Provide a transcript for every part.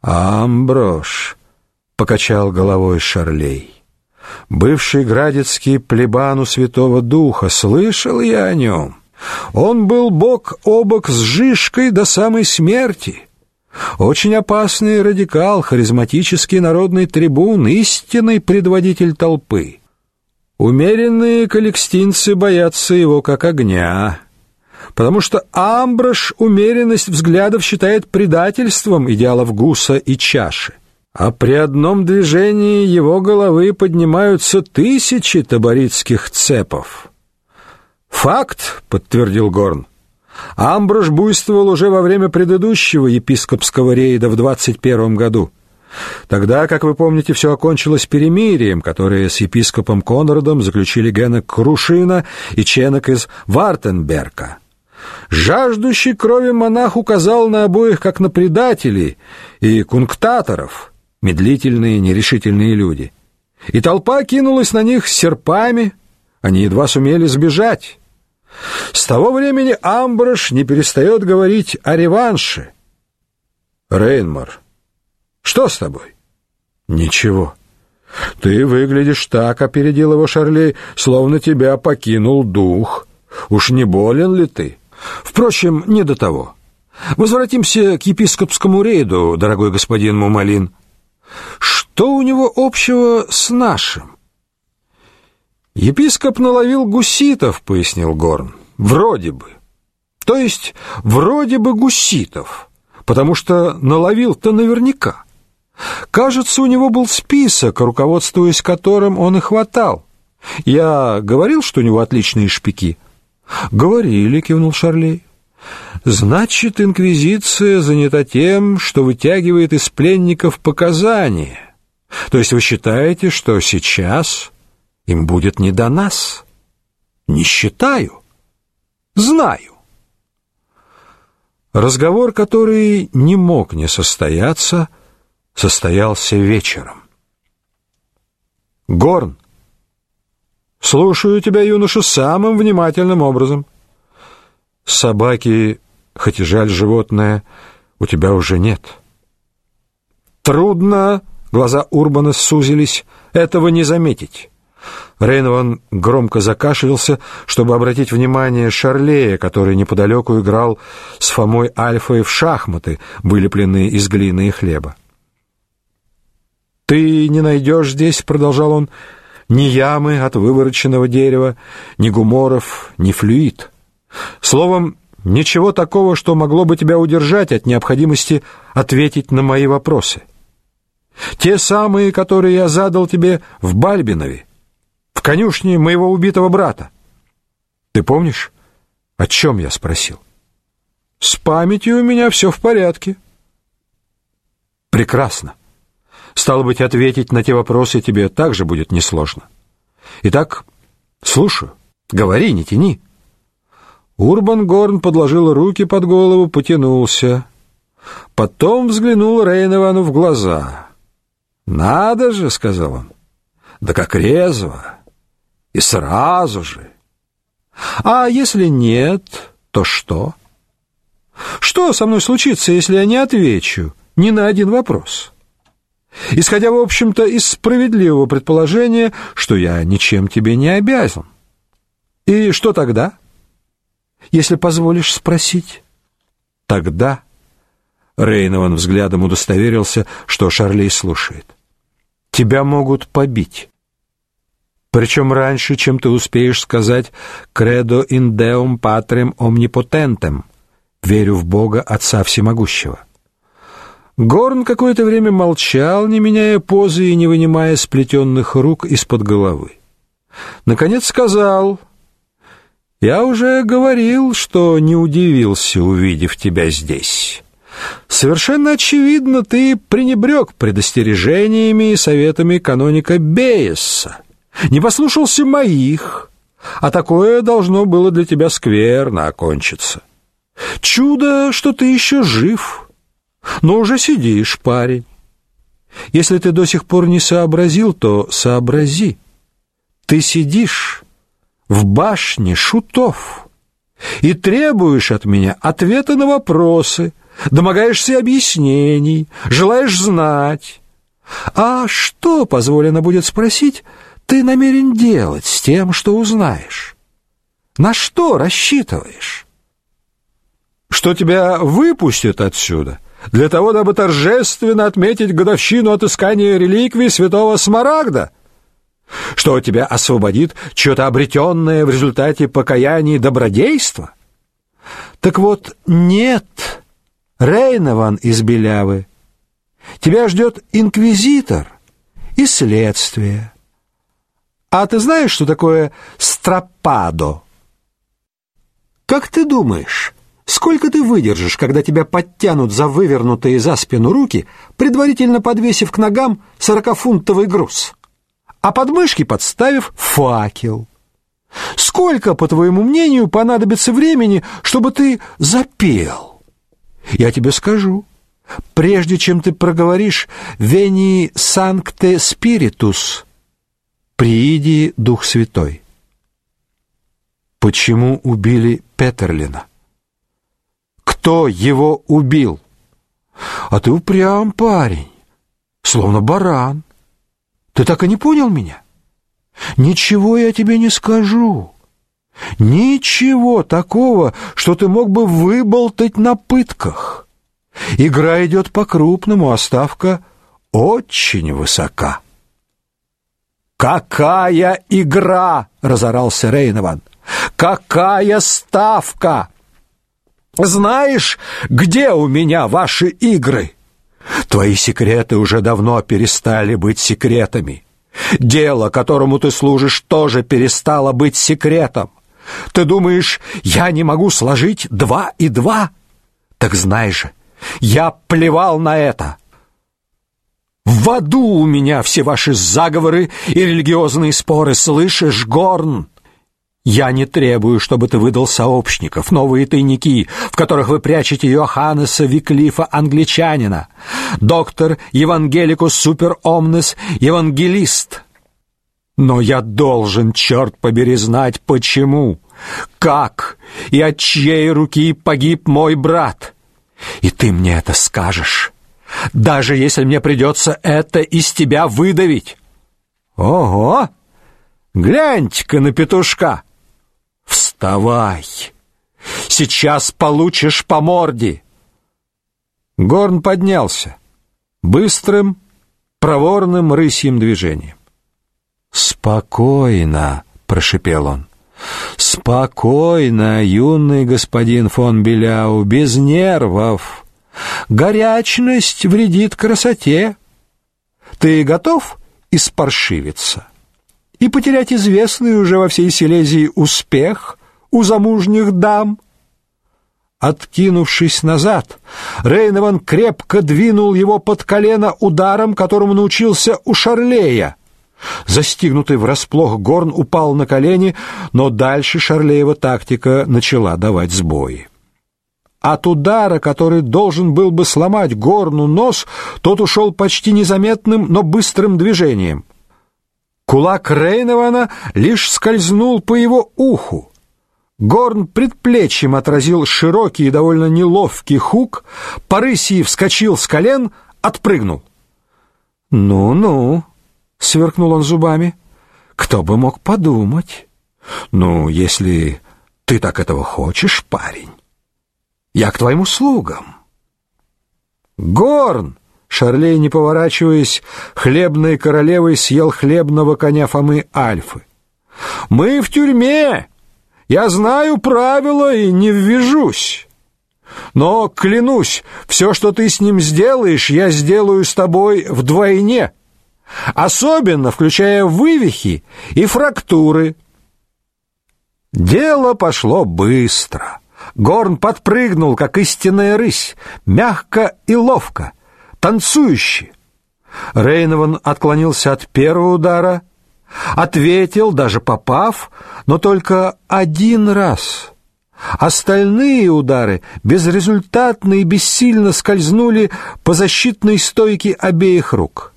Амброш, покачал головой Шарлей. Бывший градецкий плебан у Святого Духа, слышал я о нем. Он был бок о бок с Жишкой до самой смерти. Очень опасный радикал, харизматический народный трибун, истинный предводитель толпы. Умеренные коллекстинцы боятся его как огня, потому что Амброш умеренность взглядов считает предательством идеалов Гуса и Чаши. А при одном движении его головы поднимаются тысячи таборитских цепов. «Факт», — подтвердил Горн. Амброш буйствовал уже во время предыдущего епископского рейда в 21 году. Тогда, как вы помните, все окончилось перемирием, которое с епископом Конрадом заключили Генок Крушина и Ченок из Вартенберга. Жаждущий крови монах указал на обоих как на предателей и кунктаторов, медлительные, нерешительные люди. И толпа кинулась на них с серпами, они едва сумели сбежать. С того времени Амброш не перестает говорить о реванше. Рейнмар, что с тобой? Ничего. Ты выглядишь так, опередил его Шарлей, словно тебя покинул дух. Уж не болен ли ты? Впрочем, не до того. Возвратимся к епископскому рейду, дорогой господин Мумалин. Что у него общего с нашим? Епископ наловил гуситов, пояснил Горн. Вроде бы. То есть вроде бы гуситов, потому что наловил-то наверняка. Кажется, у него был список, руководствуясь которым он и хватал. Я говорил, что у него отличные шпики. Говорили, кивнул Шарлей. Значит, инквизиция занята тем, что вытягивает из пленников показания. То есть вы считаете, что сейчас им будет не до нас? Не считаю. Знаю. Разговор, который не мог не состояться, состоялся вечером. Горн, слушаю тебя, юноша, самым внимательным образом. Собаки, хоть и жаль животное, у тебя уже нет. Трудно, глаза Урбана сузились, этого не заметить. Рейнован громко закашлялся, чтобы обратить внимание Шарлея, который неподалеку играл с Фомой Альфой в шахматы, вылепленные из глины и хлеба. «Ты не найдешь здесь, — продолжал он, — ни ямы от вывороченного дерева, ни гуморов, ни флюид. Словом, ничего такого, что могло бы тебя удержать от необходимости ответить на мои вопросы. Те самые, которые я задал тебе в Бальбинове, в конюшне моего убитого брата. Ты помнишь, о чем я спросил? С памятью у меня все в порядке. Прекрасно. Стало быть, ответить на те вопросы тебе также будет несложно. Итак, слушаю. Говори, не тяни. Урбан Горн подложил руки под голову, потянулся. Потом взглянул Рейновану в глаза. «Надо же», — сказал он, — «да как резво! И сразу же. А если нет, то что? Что со мной случится, если я не отвечу ни на один вопрос? Исходя, в общем-то, из справедливого предположения, что я ничем тебе не обязан. И что тогда? Если позволишь спросить. Тогда Рейнован взглядом удостоверился, что Шарлей слушает. Тебя могут побить. Причем раньше, чем ты успеешь сказать «Credo in Deum Patrem Omnipotentem» «Верю в Бога, Отца Всемогущего». Горн какое-то время молчал, не меняя позы и не вынимая сплетенных рук из-под головы. Наконец сказал «Я уже говорил, что не удивился, увидев тебя здесь». Совершенно очевидно, ты пренебрег предостережениями и советами каноника Бейеса не послушался моих, а такое должно было для тебя скверно окончиться. Чудо, что ты еще жив, но уже сидишь, парень. Если ты до сих пор не сообразил, то сообрази. Ты сидишь в башне шутов и требуешь от меня ответа на вопросы, домогаешься объяснений, желаешь знать. А что, позволено будет спросить, ты намерен делать с тем, что узнаешь? На что рассчитываешь? Что тебя выпустят отсюда для того, дабы торжественно отметить годовщину отыскания реликвии святого Смарагда? Что тебя освободит что-то обретенное в результате покаяния и добродейства? Так вот, нет, Рейнован из Белявы. Тебя ждет инквизитор и следствие. А ты знаешь, что такое стропадо? Как ты думаешь, сколько ты выдержишь, когда тебя подтянут за вывернутые за спину руки, предварительно подвесив к ногам сорокафунтовый груз, а подмышки подставив факел? Сколько, по твоему мнению, понадобится времени, чтобы ты запел? Я тебе скажу. Прежде чем ты проговоришь «Вени санкте спиритус», «Прииди Дух Святой». Почему убили Петерлина? Кто его убил? А ты упрям, парень, словно баран. Ты так и не понял меня? Ничего я тебе не скажу. Ничего такого, что ты мог бы выболтать на пытках. Игра идет по-крупному, а ставка очень высока. «Какая игра!» — разорался Рейнован. «Какая ставка! Знаешь, где у меня ваши игры? Твои секреты уже давно перестали быть секретами. Дело, которому ты служишь, тоже перестало быть секретом. Ты думаешь, я не могу сложить два и два? Так знай же, я плевал на это. В аду у меня все ваши заговоры и религиозные споры, слышишь, Горн? Я не требую, чтобы ты выдал сообщников, новые тайники, в которых вы прячете Йоханнеса Виклифа англичанина, доктор Евангеликус супер омнес евангелист. Но я должен, черт побери, знать, почему, как и от чьей руки погиб мой брат. И ты мне это скажешь, даже если мне придется это из тебя выдавить. Ого! Гляньте-ка на петушка! Вставай! Сейчас получишь по морде!» Горн поднялся быстрым, проворным рысьим движением. «Спокойно!» — прошипел он. «Спокойно, юный господин фон Беляу, без нервов. Горячность вредит красоте. Ты готов испаршивиться?» И потерять известный уже во всей Силезии успех у замужних дам. Откинувшись назад, Рейнован крепко двинул его под колено ударом, которому научился у Шарлея. Застигнутый врасплох Горн упал на колени, но дальше Шарлеева тактика начала давать сбои. От удара, который должен был бы сломать Горну нос, тот ушел почти незаметным, но быстрым движением — Кулак Рейнована лишь скользнул по его уху. Горн предплечьем отразил широкий и довольно неловкий хук, Парысий вскочил с колен, отпрыгнул. «Ну-ну», — сверкнул он зубами, — «кто бы мог подумать? Ну, если ты так этого хочешь, парень, я к твоим услугам». «Горн!» Шарлей, не поворачиваясь, хлебной королевой съел хлебного коня Фомы Альфы. «Мы в тюрьме! Я знаю правила и не ввяжусь. Но, клянусь, все, что ты с ним сделаешь, я сделаю с тобой вдвойне, особенно включая вывихи и фрактуры». Дело пошло быстро. Горн подпрыгнул, как истинная рысь, мягко и ловко — танцующие. Рейнован отклонился от первого удара, ответил, даже попав, но только один раз. Остальные удары безрезультатно и бессильно скользнули по защитной стойке обеих рук.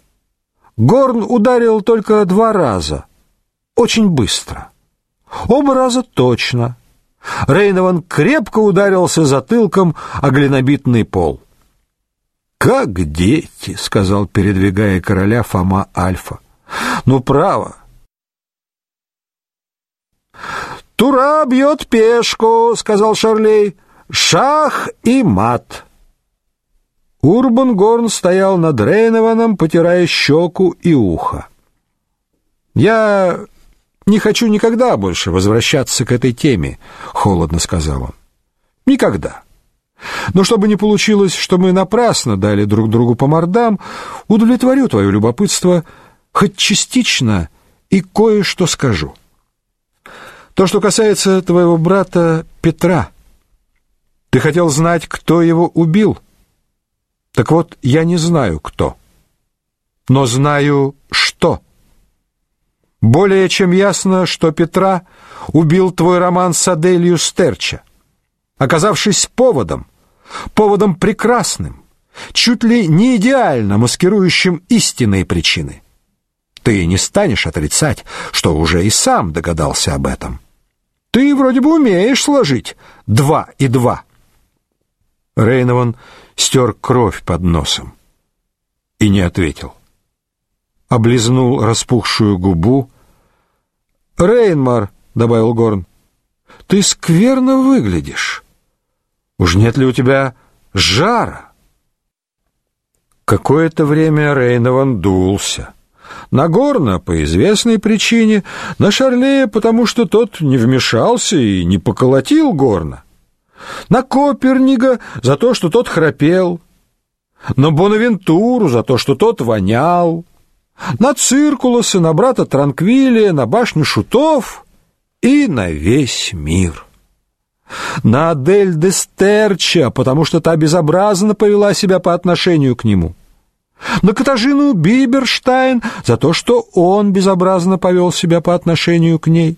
Горн ударил только два раза, очень быстро. Оба раза точно. Рейнован крепко ударился затылком о глинобитный пол. «Как дети», — сказал, передвигая короля Фома Альфа. «Ну, право». «Тура бьет пешку», — сказал Шарлей. «Шах и мат». Урбан Горн стоял над Рейнованом, потирая щеку и ухо. «Я не хочу никогда больше возвращаться к этой теме», — холодно сказал он. «Никогда». Но чтобы не получилось, что мы напрасно дали друг другу по мордам, удовлетворю твое любопытство хоть частично и кое-что скажу. То, что касается твоего брата Петра. Ты хотел знать, кто его убил? Так вот, я не знаю, кто. Но знаю, что. Более чем ясно, что Петра убил твой роман с Аделью Стерча, оказавшись поводом, поводом прекрасным, чуть ли не идеально маскирующим истинные причины. Ты не станешь отрицать, что уже и сам догадался об этом. Ты вроде бы умеешь сложить два и два. Рейнован стер кровь под носом и не ответил. Облизнул распухшую губу. «Рейнмар», — добавил Горн, — «ты скверно выглядишь». Уж нет ли у тебя жара? Какое-то время Рейнован дулся. На Горна по известной причине, на Шарлея потому, что тот не вмешался и не поколотил Горна. На Коперника за то, что тот храпел. На Бонавентуру за то, что тот вонял. На Циркулюса, на брата Транквилия, на башню Шутов и на весь мир на Адель де Стерча, потому что та безобразно повела себя по отношению к нему, на Катажину Биберштайн за то, что он безобразно повел себя по отношению к ней.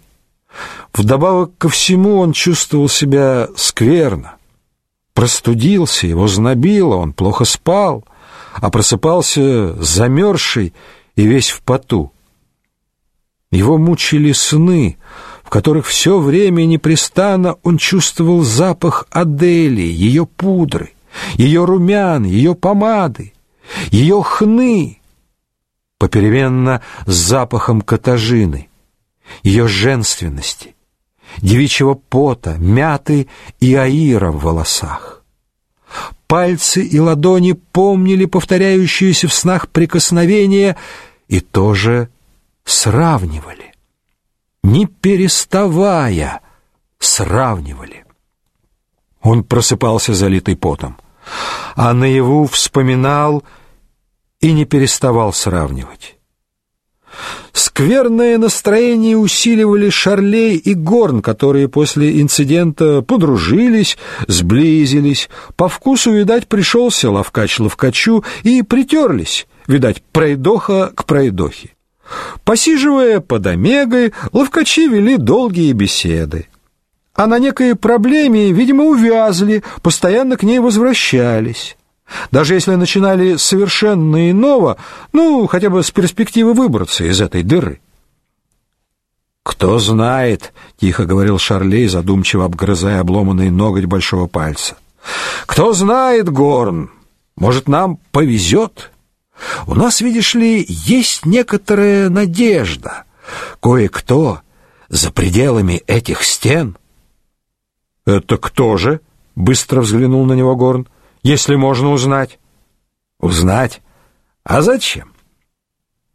Вдобавок ко всему он чувствовал себя скверно. Простудился, его знобило, он плохо спал, а просыпался замерзший и весь в поту. Его мучили сны — которых все время непрестанно он чувствовал запах Адели, ее пудры, ее румян, ее помады, ее хны, попеременно с запахом катажины, ее женственности, девичьего пота, мяты и аира в волосах. Пальцы и ладони помнили повторяющиеся в снах прикосновения и тоже сравнивали не переставая, сравнивали. Он просыпался залитый потом, а наяву вспоминал и не переставал сравнивать. Скверное настроение усиливали Шарлей и Горн, которые после инцидента подружились, сблизились, по вкусу, видать, пришелся ловкач ловкачу и притерлись, видать, пройдоха к пройдохе. Посиживая под омегой, ловкачи вели долгие беседы. А на некой проблеме, видимо, увязли, постоянно к ней возвращались. Даже если начинали совершенно иного, ну, хотя бы с перспективы выбраться из этой дыры. «Кто знает», — тихо говорил Шарлей, задумчиво обгрызая обломанный ноготь большого пальца. «Кто знает, Горн, может, нам повезет?» У нас, видишь ли, есть некоторая надежда. Кое-кто за пределами этих стен. Это кто же? Быстро взглянул на него Горн. Если можно узнать. Узнать? А зачем?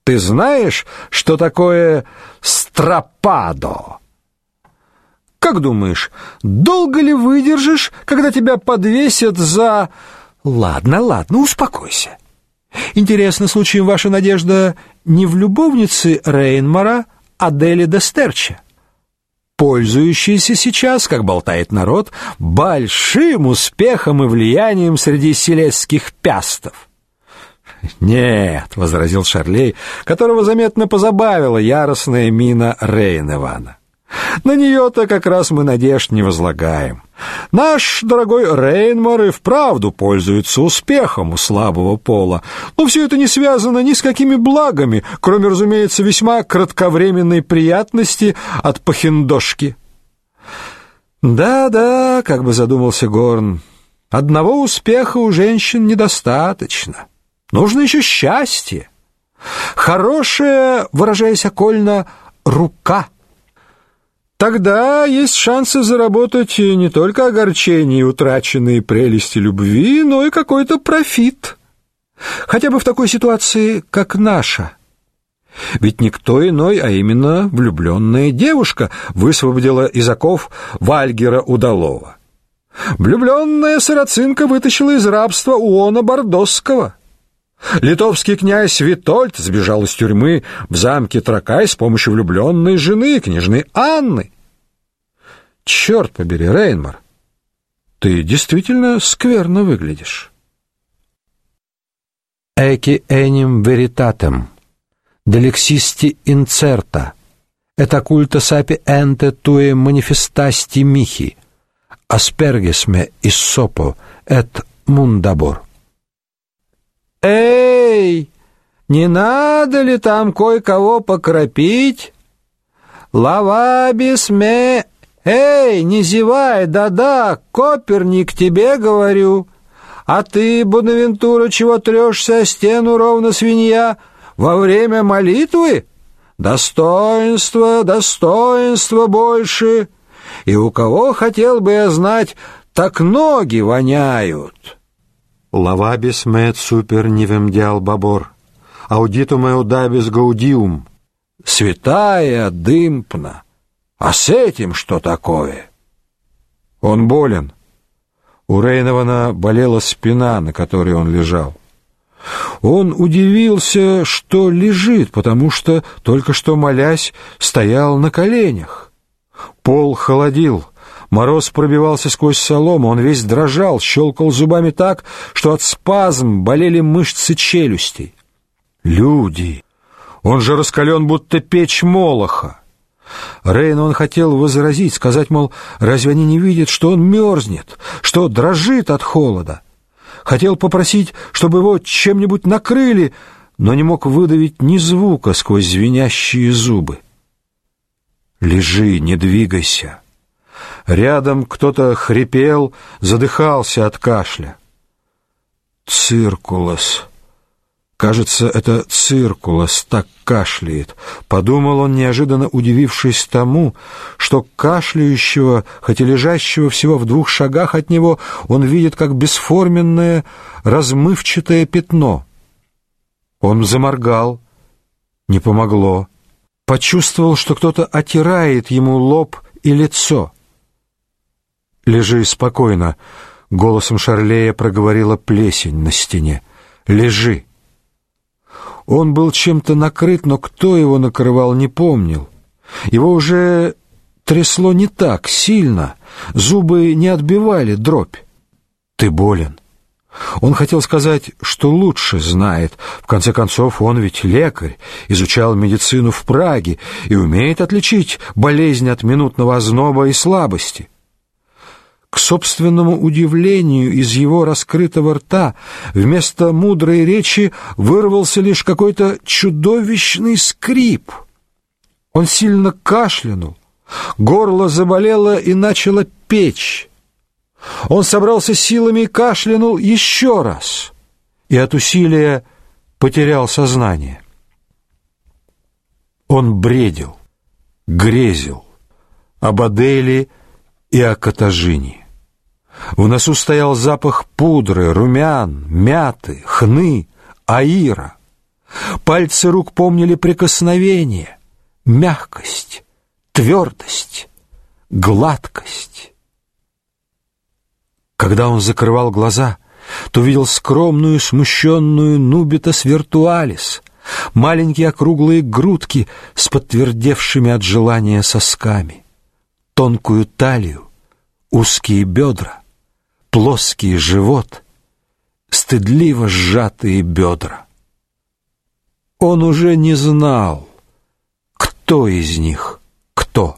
Ты знаешь, что такое стропадо? Как думаешь, долго ли выдержишь, когда тебя подвесят за... Ладно, ладно, успокойся. Интересно, случаем ваша надежда не в любовнице Рейнмара, а Дели де Стерча, пользующейся сейчас, как болтает народ, большим успехом и влиянием среди селезских пястов. «Нет», — возразил Шарлей, которого заметно позабавила яростная мина Рейн-Ивана. На нее-то как раз мы надежд не возлагаем. Наш дорогой Рейнмор и вправду пользуется успехом у слабого пола, но все это не связано ни с какими благами, кроме, разумеется, весьма кратковременной приятности от похиндошки. Да-да, как бы задумался Горн. Одного успеха у женщин недостаточно. Нужно еще счастье. Хорошая, выражаясь окольно, рука. Тогда есть шансы заработать не только огорчение и утраченные прелести любви, но и какой-то профит. Хотя бы в такой ситуации, как наша. Ведь никто иной, а именно влюбленная девушка высвободила из оков Вальгера Удалова. Влюбленная сарацинка вытащила из рабства Уона Бордосского. Литовский князь Витольд сбежал из тюрьмы в замке Тракай с помощью влюбленной жены, княжны Анны. Черт побери, Рейнмар, ты действительно скверно выглядишь. Эки эним веритатем, делексисти инцерта, это культа сапи энте туе манифестасти михи, аспергесме иссопо, эт мундабор. Эй, не надо ли там кое-кого покропить? Лавабисме, эй, не зевай, да-да, Коперник тебе говорю. А ты, Бонавентура, чего трешься о стену ровно свинья во время молитвы? Достоинство, достоинство больше. И у кого, хотел бы я знать, так ноги воняют. Лавабис мет супер нивем диал бабор, аудитум эудабис гаудиум. Святая дымпна. А с этим что такое? Он болен. У Рейнована болела спина, на которой он лежал. Он удивился, что лежит, потому что, только что молясь, стоял на коленях. Пол холодил, мороз пробивался сквозь солому, он весь дрожал, щелкал зубами так, что от спазм болели мышцы челюстей. Люди! Он же раскален, будто печь молоха. Рейн он хотел возразить, сказать, мол, разве они не видят, что он мерзнет, что дрожит от холода? Хотел попросить, чтобы его чем-нибудь накрыли, но не мог выдавить ни звука сквозь звенящие зубы. «Лежи, не двигайся». Рядом кто-то хрипел, задыхался от кашля. «Циркулюс», Кажется, это Циркулюс так кашляет. Подумал он, неожиданно удивившись тому, что кашляющего, хотя лежащего всего в двух шагах от него, он видит как бесформенное, расплывчатое пятно. Он заморгал. Не помогло. Почувствовал, что кто-то отирает ему лоб и лицо. «Лежи спокойно», — голосом Шарлея проговорила плесень на стене. «Лежи». Он был чем-то накрыт, но кто его накрывал, не помнил. Его уже трясло не так сильно, зубы не отбивали дробь. «Ты болен». Он хотел сказать, что лучше знает. В конце концов, он ведь лекарь, изучал медицину в Праге и умеет отличить болезнь от минутного озноба и слабости. К собственному удивлению из его раскрытого рта вместо мудрой речи вырвался лишь какой-то чудовищный скрип. Он сильно кашлянул, горло заболело и начало печь. Он собрался силами и кашлянул еще раз, и от усилия потерял сознание. Он бредил, грезил об Аделе и о Катажине. В носу стоял запах пудры, румян, мяты, хны, аира. Пальцы рук помнили прикосновение, мягкость, твердость, гладкость. Когда он закрывал глаза, то видел скромную, смущенную Нубитас виртуалис, маленькие округлые грудки с подтвердевшими от желания сосками, тонкую талию, узкие бедра, плоский живот, стыдливо сжатые бедра. Он уже не знал, кто из них кто.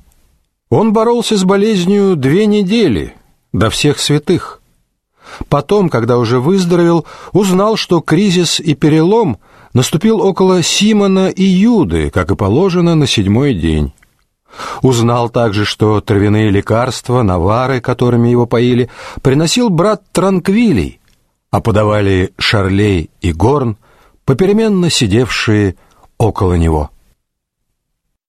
Он боролся с болезнью две недели, до всех святых. Потом, когда уже выздоровел, узнал, что кризис и перелом наступил около Симона и Юды, как и положено, на седьмой день. Узнал также, что травяные лекарства, навары, которыми его поили, приносил брат Транквилий, а подавали Шарлей и Горн, попеременно сидевшие около него.